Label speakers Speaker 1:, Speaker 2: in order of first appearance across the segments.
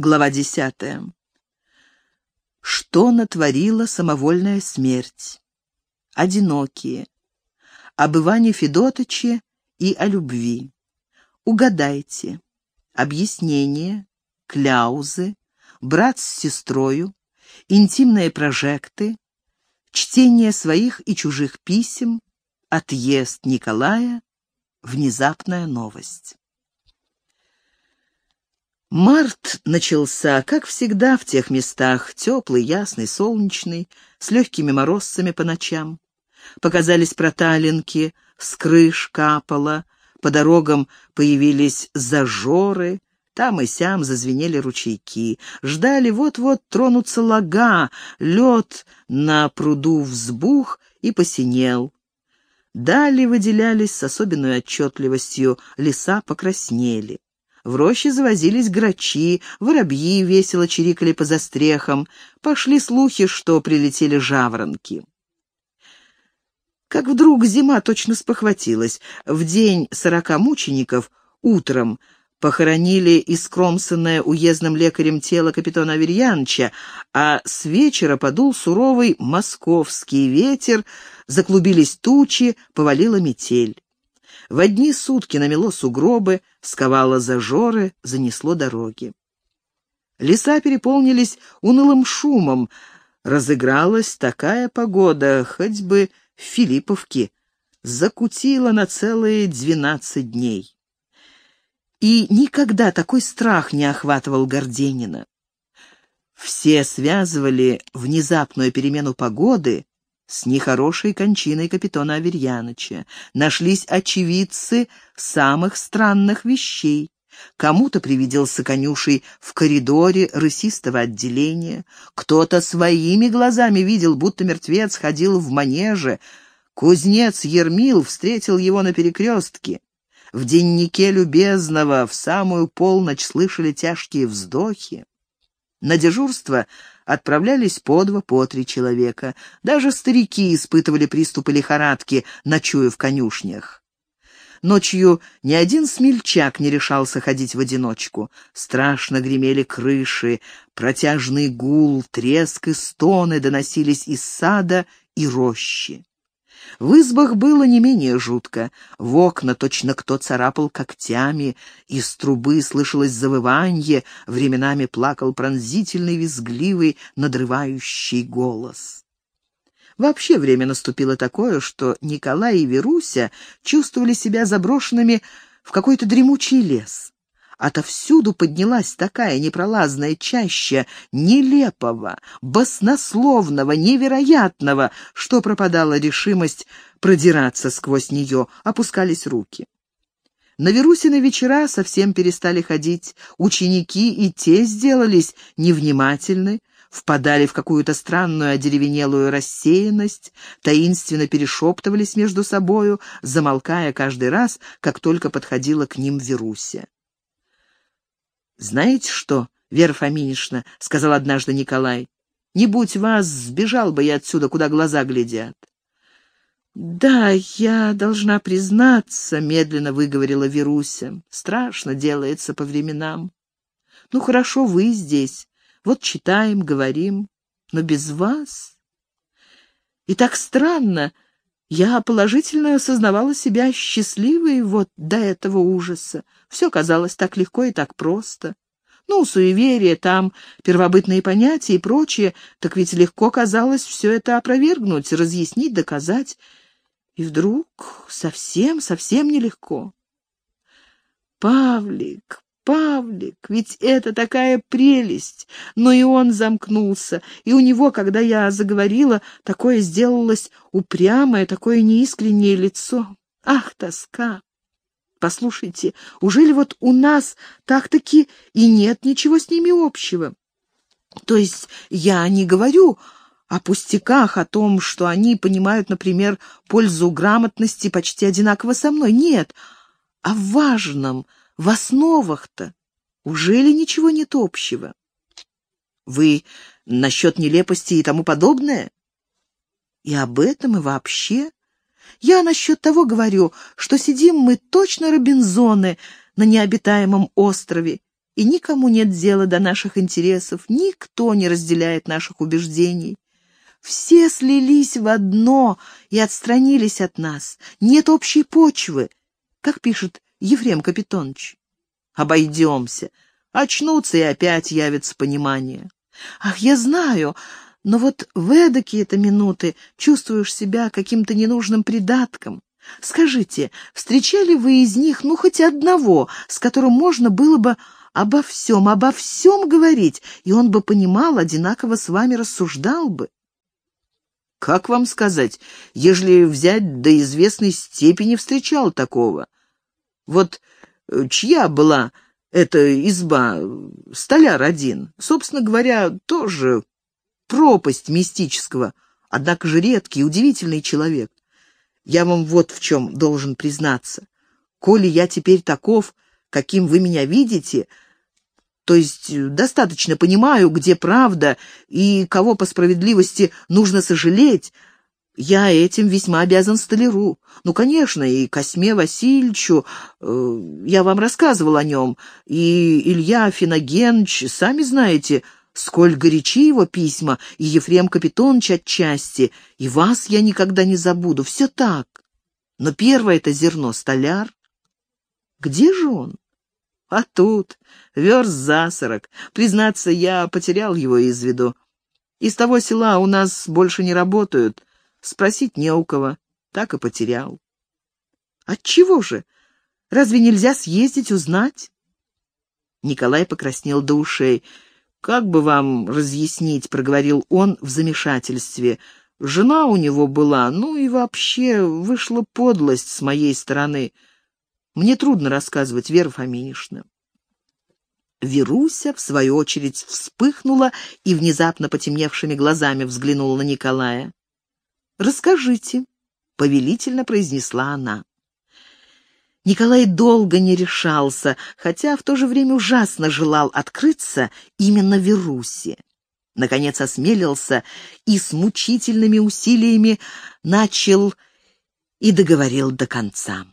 Speaker 1: Глава десятая. Что натворила самовольная смерть? Одинокие. Об Иване Федотыче и о любви. Угадайте. Объяснение, кляузы, брат с сестрою, интимные прожекты, чтение своих и чужих писем, отъезд Николая, внезапная новость. Март начался, как всегда, в тех местах, теплый, ясный, солнечный, с легкими морозцами по ночам. Показались проталинки, с крыш капало, по дорогам появились зажоры, там и сям зазвенели ручейки. Ждали вот-вот тронуться лага, лед на пруду взбух и посинел. Дали выделялись с особенной отчетливостью, леса покраснели. В роще завозились грачи, воробьи весело чирикали по застрехам. Пошли слухи, что прилетели жаворонки. Как вдруг зима точно спохватилась. В день сорока мучеников утром похоронили искромсанное уездным лекарем тело капитана Аверьяновича, а с вечера подул суровый московский ветер, заклубились тучи, повалила метель. В одни сутки намело сугробы, сковало зажоры, занесло дороги. Леса переполнились унылым шумом. Разыгралась такая погода, хоть бы в Филипповке. Закутила на целые двенадцать дней. И никогда такой страх не охватывал Горденина. Все связывали внезапную перемену погоды с нехорошей кончиной капитана Аверьяныча. Нашлись очевидцы самых странных вещей. Кому-то привиделся конюшей в коридоре рысистого отделения, кто-то своими глазами видел, будто мертвец ходил в манеже, кузнец Ермил встретил его на перекрестке. В деннике любезного в самую полночь слышали тяжкие вздохи. На дежурство отправлялись по два, по три человека. Даже старики испытывали приступы лихорадки, ночуя в конюшнях. Ночью ни один смельчак не решался ходить в одиночку. Страшно гремели крыши, протяжный гул, треск и стоны доносились из сада и рощи. В избах было не менее жутко. В окна точно кто царапал когтями, из трубы слышалось завыванье, временами плакал пронзительный, визгливый, надрывающий голос. Вообще время наступило такое, что Николай и Веруся чувствовали себя заброшенными в какой-то дремучий лес. Отовсюду поднялась такая непролазная чаща нелепого, баснословного, невероятного, что пропадала решимость продираться сквозь нее, опускались руки. На Верусины вечера совсем перестали ходить, ученики и те сделались невнимательны, впадали в какую-то странную одеревенелую рассеянность, таинственно перешептывались между собою, замолкая каждый раз, как только подходила к ним Веруся. «Знаете что, Вера Фоминишна?» — сказал однажды Николай. «Не будь вас, сбежал бы я отсюда, куда глаза глядят». «Да, я должна признаться», — медленно выговорила Веруся. «Страшно делается по временам. Ну, хорошо, вы здесь. Вот читаем, говорим. Но без вас...» И так странно. Я положительно осознавала себя счастливой вот до этого ужаса. Все казалось так легко и так просто. Ну, суеверие там, первобытные понятия и прочее, так ведь легко казалось все это опровергнуть, разъяснить, доказать. И вдруг совсем-совсем нелегко. Павлик, Павлик, ведь это такая прелесть. Но и он замкнулся, и у него, когда я заговорила, такое сделалось упрямое, такое неискреннее лицо. Ах, тоска! Послушайте, ужели вот у нас так-таки и нет ничего с ними общего? То есть я не говорю о пустяках, о том, что они понимают, например, пользу грамотности почти одинаково со мной. Нет, о важном, в основах-то. Ужели ничего нет общего? Вы насчет нелепости и тому подобное? И об этом, и вообще? Я насчет того говорю, что сидим мы точно Робинзоны на необитаемом острове, и никому нет дела до наших интересов, никто не разделяет наших убеждений. Все слились в одно и отстранились от нас. Нет общей почвы, как пишет Ефрем Капитонович. Обойдемся. Очнутся и опять явится понимание. Ах, я знаю, но вот в эдакие-то минуты чувствуешь себя каким-то ненужным придатком. Скажите, встречали вы из них, ну, хоть одного, с которым можно было бы обо всем, обо всем говорить, и он бы понимал, одинаково с вами рассуждал бы? Как вам сказать, ежели взять до известной степени встречал такого? Вот э, чья была эта изба, столяр один, собственно говоря, тоже пропасть мистического, однако же редкий, удивительный человек. Я вам вот в чем должен признаться. Коли я теперь таков, каким вы меня видите, то есть э, достаточно понимаю, где правда и кого по справедливости нужно сожалеть, я этим весьма обязан столяру. Ну, конечно, и Косьме Васильевичу, э, я вам рассказывал о нем, и Илья Финогенович, сами знаете, сколь горячи его письма, и Ефрем Капитонович отчасти, и вас я никогда не забуду, все так. Но первое это зерно столяр. Где же он? А тут, верст за сорок. Признаться, я потерял его из виду. Из того села у нас больше не работают. Спросить не у кого. Так и потерял. Отчего же? Разве нельзя съездить, узнать? Николай покраснел до ушей. «Как бы вам разъяснить?» — проговорил он в замешательстве. «Жена у него была, ну и вообще вышла подлость с моей стороны. Мне трудно рассказывать, Вера Фоминишна. Веруся, в свою очередь, вспыхнула и внезапно потемневшими глазами взглянула на Николая. «Расскажите», — повелительно произнесла она. Николай долго не решался, хотя в то же время ужасно желал открыться именно Верусе. Наконец осмелился и с мучительными усилиями начал и договорил до конца.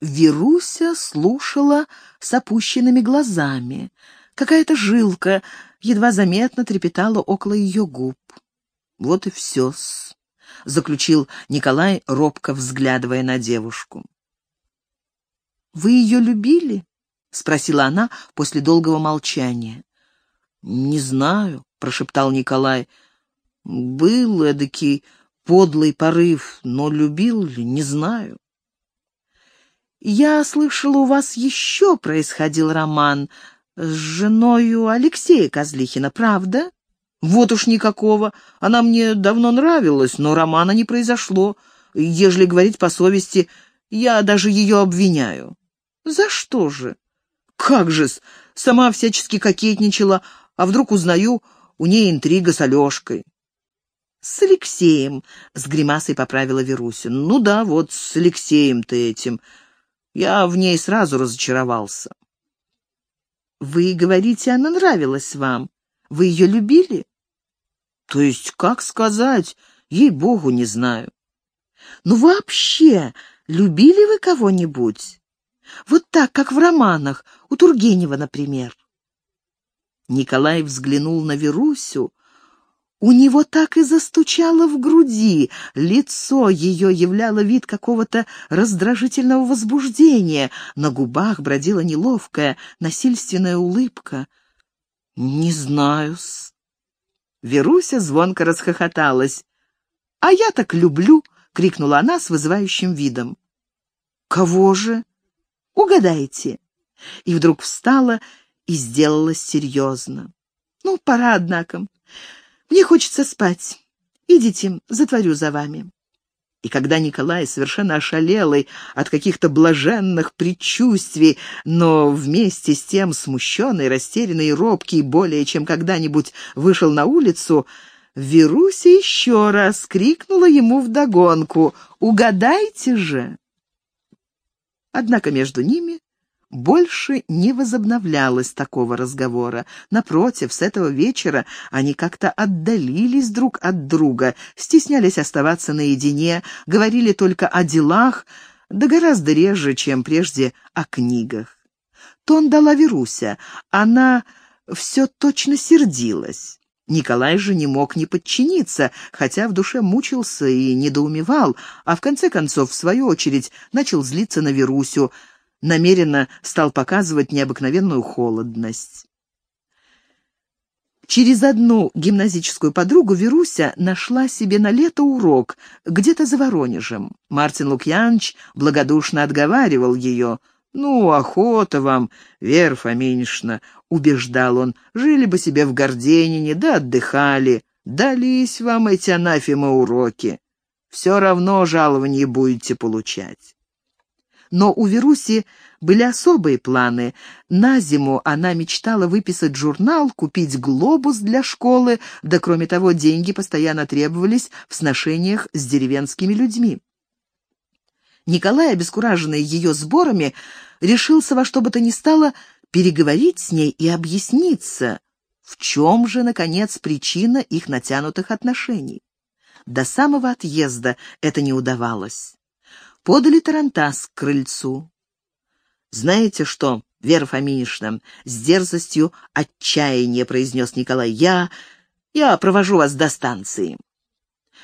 Speaker 1: Веруся слушала с опущенными глазами. Какая-то жилка едва заметно трепетала около ее губ. «Вот и все-с», — заключил Николай, робко взглядывая на девушку. «Вы ее любили?» — спросила она после долгого молчания. «Не знаю», — прошептал Николай. «Был эдакий подлый порыв, но любил ли, не знаю». «Я слышала, у вас еще происходил роман с женою Алексея Козлихина, правда?» «Вот уж никакого. Она мне давно нравилась, но романа не произошло. Ежели говорить по совести, я даже ее обвиняю». «За что же?» «Как же-с! Сама всячески кокетничала, а вдруг узнаю, у ней интрига с Алешкой». «С Алексеем», — с гримасой поправила Веруся. «Ну да, вот с Алексеем-то этим. Я в ней сразу разочаровался. «Вы говорите, она нравилась вам. Вы ее любили?» «То есть, как сказать? Ей-богу, не знаю». «Ну вообще, любили вы кого-нибудь? Вот так, как в романах, у Тургенева, например?» Николай взглянул на Верусю, у него так и застучало в груди, лицо ее являло вид какого-то раздражительного возбуждения, на губах бродила неловкая, насильственная улыбка. «Не знаю-с». Веруся звонко расхохоталась. «А я так люблю!» — крикнула она с вызывающим видом. «Кого же?» «Угадайте!» И вдруг встала и сделалась серьезно. «Ну, пора, однако. Мне хочется спать. Идите, затворю за вами». И когда Николай, совершенно ошалелый от каких-то блаженных предчувствий, но вместе с тем смущенный, растерянный и робкий, более чем когда-нибудь вышел на улицу, Веруся еще раз крикнула ему вдогонку «Угадайте же!». Однако между ними больше не возобновлялось такого разговора. Напротив, с этого вечера они как-то отдалились друг от друга, стеснялись оставаться наедине, говорили только о делах, да гораздо реже, чем прежде, о книгах. Тон дала Веруся. Она все точно сердилась. Николай же не мог не подчиниться, хотя в душе мучился и недоумевал, а в конце концов, в свою очередь, начал злиться на Верусю, намеренно стал показывать необыкновенную холодность. Через одну гимназическую подругу Веруся нашла себе на лето урок где-то за Воронежем. Мартин Лукьянович благодушно отговаривал ее. «Ну, охота вам, Вера Фоминишна», — убеждал он, — «жили бы себе в Горденине, да отдыхали. Дались вам эти анафемы уроки. Все равно жалование будете получать». Но у Веруси были особые планы. На зиму она мечтала выписать журнал, купить глобус для школы, да кроме того деньги постоянно требовались в сношениях с деревенскими людьми. Николай, обескураженный ее сборами, решился во что бы то ни стало переговорить с ней и объясниться, в чем же, наконец, причина их натянутых отношений. До самого отъезда это не удавалось подали тарантас к крыльцу. «Знаете что, Вера Фоминишна?» — с дерзостью отчаяния произнес Николай. «Я... я провожу вас до станции».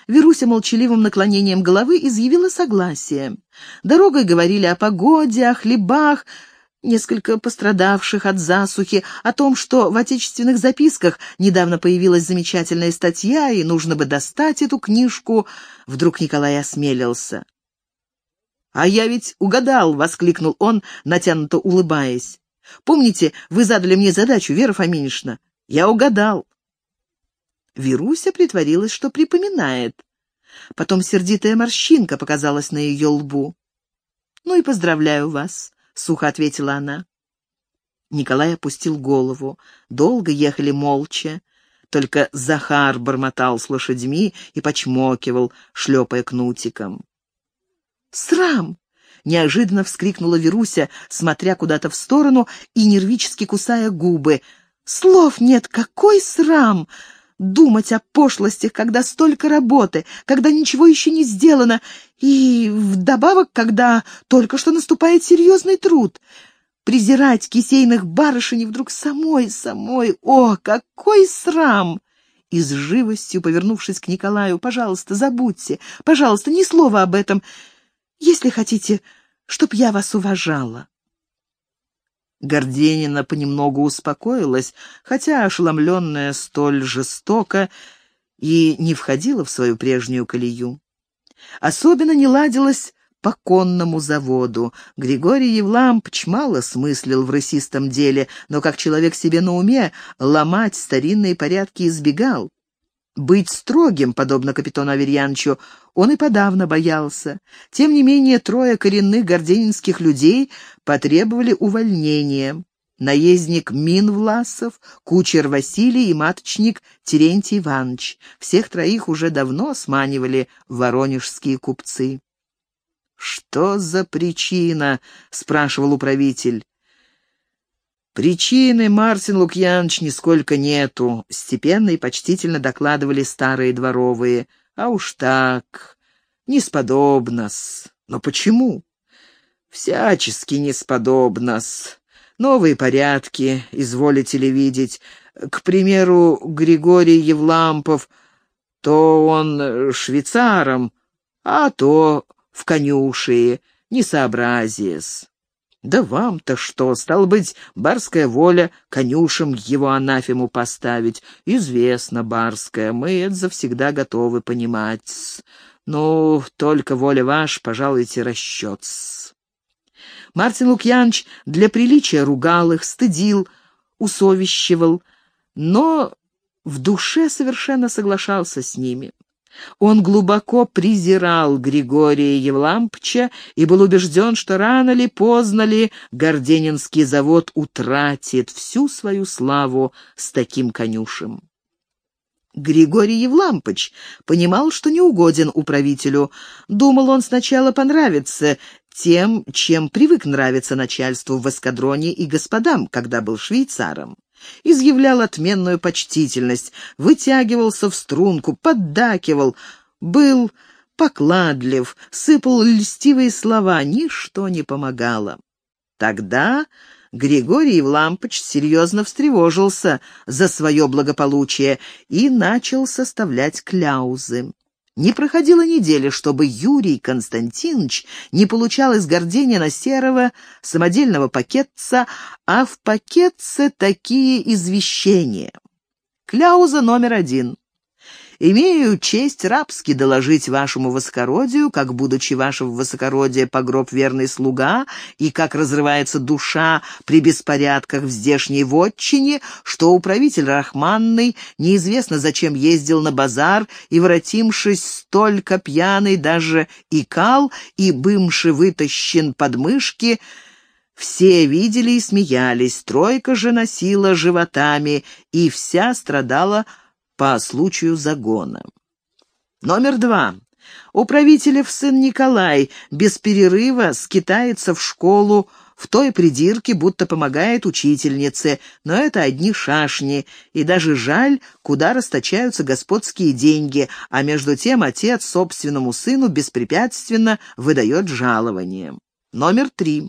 Speaker 1: Веруся молчаливым наклонением головы изъявила согласие. Дорогой говорили о погоде, о хлебах, несколько пострадавших от засухи, о том, что в отечественных записках недавно появилась замечательная статья, и нужно бы достать эту книжку. Вдруг Николай осмелился. «А я ведь угадал!» — воскликнул он, натянуто улыбаясь. «Помните, вы задали мне задачу, Вера Фоминишна? Я угадал!» Веруся притворилась, что припоминает. Потом сердитая морщинка показалась на ее лбу. «Ну и поздравляю вас», — сухо ответила она. Николай опустил голову. Долго ехали молча. Только Захар бормотал с лошадьми и почмокивал, шлепая кнутиком. «Срам!» — неожиданно вскрикнула Веруся, смотря куда-то в сторону и нервически кусая губы. «Слов нет! Какой срам! Думать о пошлостях, когда столько работы, когда ничего еще не сделано, и вдобавок, когда только что наступает серьезный труд. Презирать кисейных барышень вдруг самой, самой. О, какой срам!» И с живостью, повернувшись к Николаю, «Пожалуйста, забудьте, пожалуйста, ни слова об этом если хотите, чтоб я вас уважала». Горденина понемногу успокоилась, хотя ошеломленная столь жестоко и не входила в свою прежнюю колею. Особенно не ладилась по конному заводу. Григорий Евлампч мало смыслил в рысистом деле, но как человек себе на уме ломать старинные порядки избегал. Быть строгим, подобно капитану Аверьяновичу, он и подавно боялся. Тем не менее, трое коренных горденинских людей потребовали увольнения. Наездник Мин Власов, кучер Василий и маточник Терентий Иванович. Всех троих уже давно сманивали воронежские купцы. «Что за причина?» — спрашивал управитель. Причины, Мартин Лукьянович, нисколько нету, степенно и почтительно докладывали старые дворовые. А уж так, несподобно-с. Но почему? Всячески несподобно-с. Новые порядки, изволите ли видеть. К примеру, Григорий Евлампов, то он швейцаром, а то в конюшии, несообразие-с. Да вам-то что, стал быть, барская воля конюшем его анафему поставить? Известно, барская, мы это завсегда готовы понимать. Ну, только воля ваш, пожалуйте, расчет -с. Мартин Лукьянович для приличия ругал их, стыдил, усовещивал, но в душе совершенно соглашался с ними. Он глубоко презирал Григория Евлампча и был убежден, что рано ли, поздно ли Горденинский завод утратит всю свою славу с таким конюшем. Григорий Евлампыч понимал, что не угоден управителю. Думал, он сначала понравится тем, чем привык нравиться начальству в эскадроне и господам, когда был швейцаром изъявлял отменную почтительность, вытягивался в струнку, поддакивал, был покладлив, сыпал льстивые слова, ничто не помогало. Тогда Григорий Евлампыч серьезно встревожился за свое благополучие и начал составлять кляузы. Не проходила неделя, чтобы Юрий Константинович не получал из Горденина серого самодельного пакетца, а в пакетце такие извещения. Кляуза номер один. Имею честь рабски доложить вашему высокородию, как, будучи вашего высокородия погроб верный слуга, и как разрывается душа при беспорядках в здешней вотчине, что управитель Рахманный неизвестно зачем ездил на базар и, воротимшись столько пьяный, даже икал, и бымши вытащен под мышки, все видели и смеялись, тройка же носила животами, и вся страдала по случаю загона. Номер два. Управителев сын Николай без перерыва скитается в школу, в той придирке, будто помогает учительнице, но это одни шашни, и даже жаль, куда расточаются господские деньги, а между тем отец собственному сыну беспрепятственно выдает жалование. Номер три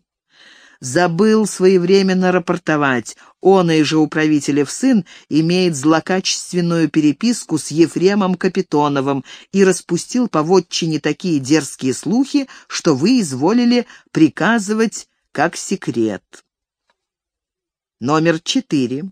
Speaker 1: забыл своевременно рапортовать. Он и же управителев сын имеет злокачественную переписку с Ефремом Капитоновым и распустил по вотчине такие дерзкие слухи, что вы изволили приказывать как секрет. Номер четыре.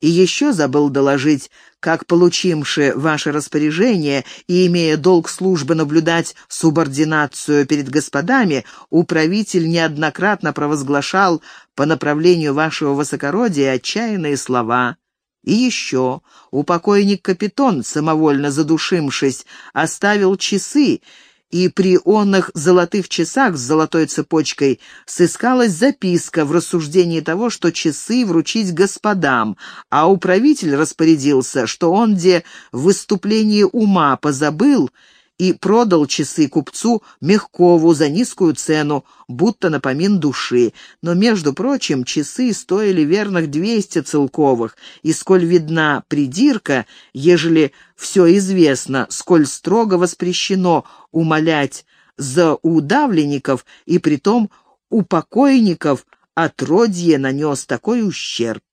Speaker 1: И еще забыл доложить, как получивши ваше распоряжение и имея долг службы наблюдать субординацию перед господами, управитель неоднократно провозглашал по направлению вашего высокородия отчаянные слова. И еще, упокойник Капитон, самовольно задушившись, оставил часы, и при онных золотых часах с золотой цепочкой сыскалась записка в рассуждении того, что часы вручить господам, а управитель распорядился, что он где в выступлении ума позабыл и продал часы купцу Мягкову за низкую цену, будто напомин души. Но, между прочим, часы стоили верных двести целковых, и сколь видна придирка, ежели все известно, сколь строго воспрещено умолять за удавленников, и притом у покойников отродье нанес такой ущерб.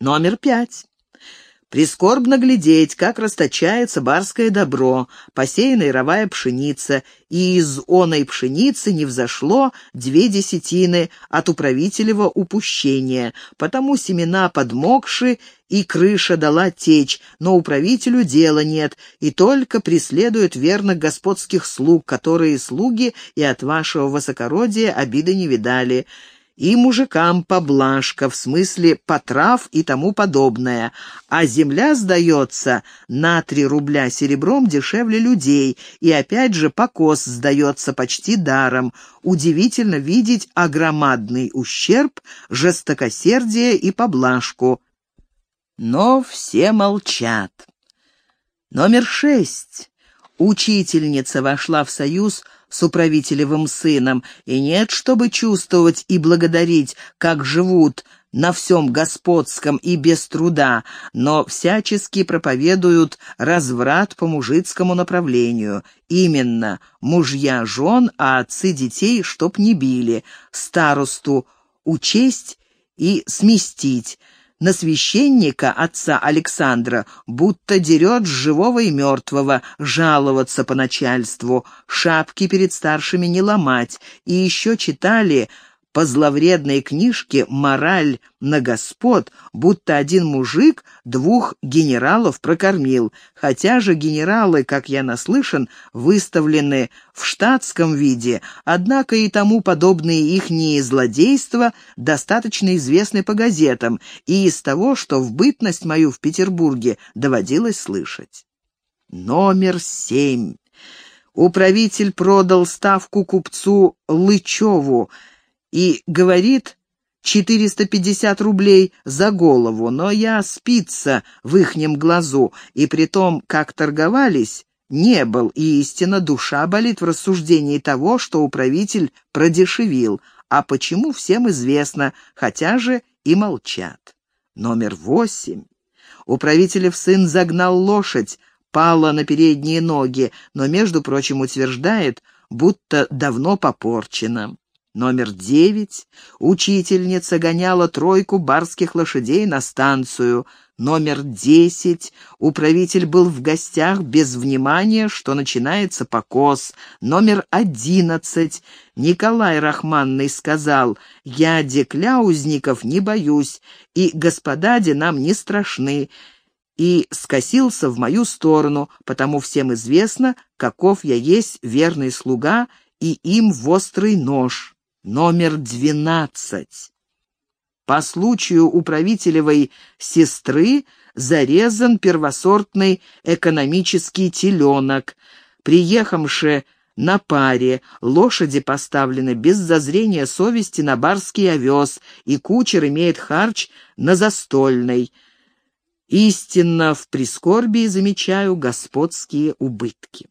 Speaker 1: Номер пять. Прискорбно глядеть, как расточается барское добро, посеянная ровая пшеница, и из оной пшеницы не взошло две десятины от управителева упущения, потому семена подмокши, и крыша дала течь, но управителю дела нет, и только преследует верных господских слуг, которые слуги и от вашего высокородия обиды не видали и мужикам поблажка, в смысле потрав и тому подобное, а земля сдается на три рубля серебром дешевле людей, и опять же покос сдается почти даром. Удивительно видеть огромадный ущерб, жестокосердие и поблажку. Но все молчат. Номер шесть. Учительница вошла в союз с управителевым сыном, и нет, чтобы чувствовать и благодарить, как живут на всем господском и без труда, но всячески проповедуют разврат по мужицкому направлению. Именно мужья жен, а отцы детей, чтоб не били, старосту учесть и сместить, на священника, отца Александра, будто дерет живого и мертвого, жаловаться по начальству, шапки перед старшими не ломать, и еще читали по зловредной книжке «Мораль на господ», будто один мужик двух генералов прокормил, хотя же генералы, как я наслышан, выставлены в штатском виде, однако и тому подобные ихние злодейства достаточно известны по газетам и из того, что в бытность мою в Петербурге доводилось слышать. Номер семь. Управитель продал ставку купцу Лычеву, и говорит 450 рублей за голову, но я спица в ихнем глазу, и при том, как торговались, не был, и истинно душа болит в рассуждении того, что управитель продешевил, а почему всем известно, хотя же и молчат. Номер восемь. Управителев сын загнал лошадь, пала на передние ноги, но, между прочим, утверждает, будто давно попорчена. Номер девять. Учительница гоняла тройку барских лошадей на станцию. Номер десять. Управитель был в гостях без внимания, что начинается покос. Номер одиннадцать. Николай Рахманный сказал, «Я декляузников не боюсь, и господади нам не страшны» и скосился в мою сторону, потому всем известно, каков я есть верный слуга и им в острый нож номер двенадцать. По случаю управителевой сестры зарезан первосортный экономический теленок. Приехавши на паре, лошади поставлены без зазрения совести на барский овес, и кучер имеет харч на застольной. Истинно в прискорбии замечаю господские убытки.